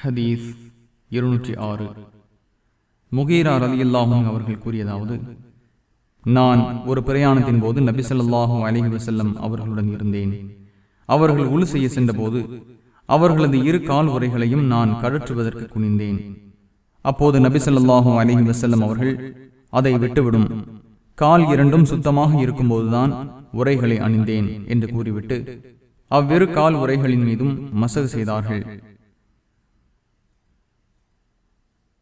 ஹதீஸ் இருநூற்றி ஆறு. முகீரா ரலியல்லாஹும் அவர்கள் கூறியதாவது நான் ஒரு பிரயாணத்தின் போது நபிசல்லாஹும் அலிஹி வசல்லம் அவர்களுடன் இருந்தேன். அவர்கள் உழு செய்ய சென்றபோது அவர்களது இரு கால் உரைகளையும் நான் கழற்றுவதற்கு குனிந்தேன். அப்போது நபிசல்லாஹும் அலிஹி வசல்லம் அவர்கள் அதை விட்டுவிடும். கால் இரண்டும் சுத்தமாக இருக்கும்போதுதான் உரைகளை அணிந்தேன் என்று கூறிவிட்டு அவ்விரு கால் உரைகளின் மீதும் மசகு செய்தார்கள்.